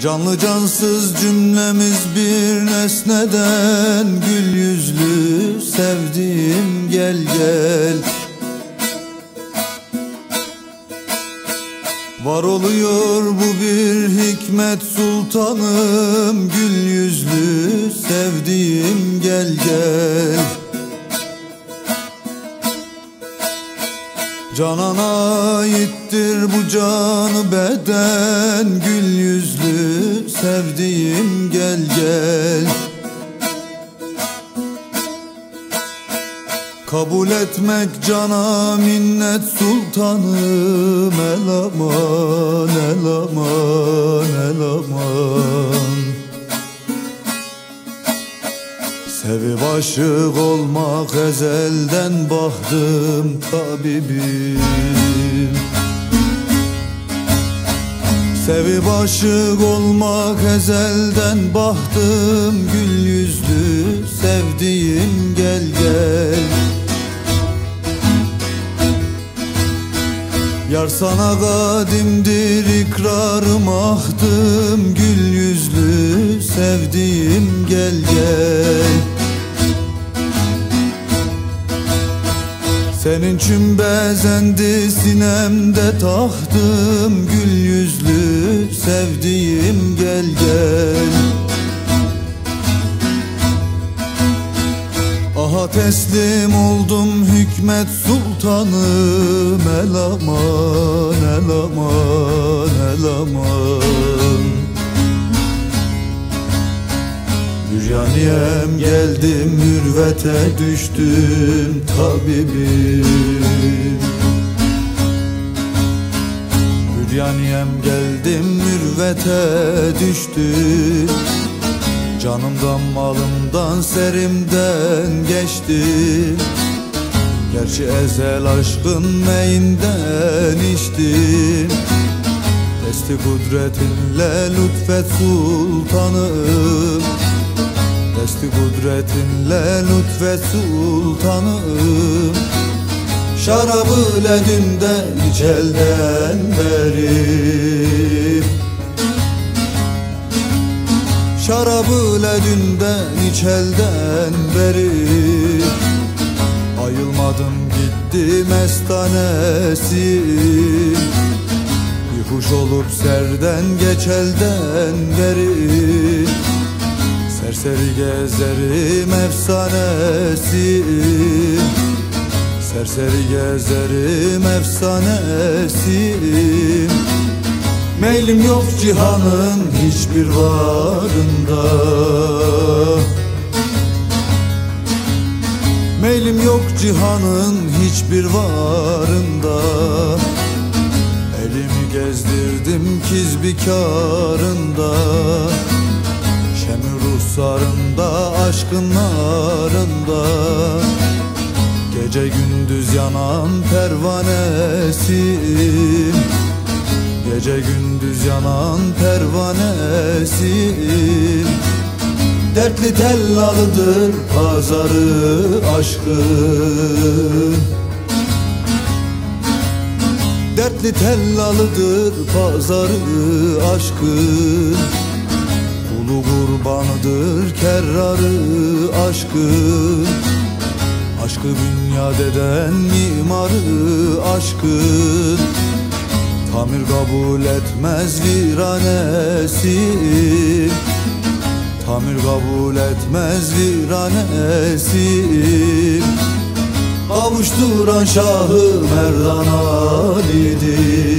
Canlı cansız cümlemiz bir nesneden Gül yüzlü sevdiğim gel gel. Var oluyor bu bir hikmet sultanım Gül yüzlü sevdiğim gel gel Canana aittir bu canı beden Gül yüzlü sevdiğim gel gel. Kabul etmek cana minnet sultanım El aman el aşık olmak ezelden bahtım tabibim. Sevip aşık olmak ezelden bahtım Gül yüzlü sevdiğim gel gel. Yar sana kadimdir ikrarım ahtım Gül yüzlü sevdiğim gel gel Senin için bezendi sinemde tahtım. Gül yüzlü sevdiğim gel gel. Aha teslim oldum hükmet sultanım. El aman el aman el aman Müryaniyem geldim mürvete düştüm tabibim. Müryaniyem geldim mürvete düştüm. Canımdan malımdan serimden geçtim. Gerçi ezel aşkın meyinden içtim. Desti kudretinle lütfet sultanım Desti kudretinle lütfet sultanım Şarabı ledünden içelden beri. Şarabı ledünden içelden beri. Ayılmadım gitti mestanesi Bir kuş olup serden geçelden beri Serseri gezerim efsanesi. Serseri gezerim efsanesi. Meylim yok cihanın hiçbir varında. Meylim yok cihanın hiçbir varında. Elimi gezdirdim kizbikarında. Şemi ruhsarında aşkın narında. Gece gündüz yanan pervanesim Gece gündüz yanan pervanesim Dertli tellalıdır pazarı aşkın Dertli tellalıdır pazarı aşkın Kulu kurbanıdır kerrarı aşkın Aşkı bünyad eden mimarı aşkın Tamir kabul etmez viranesi. Tamir kabul etmez viranesi. Kavuşturan Şahı Merdan Ali'dir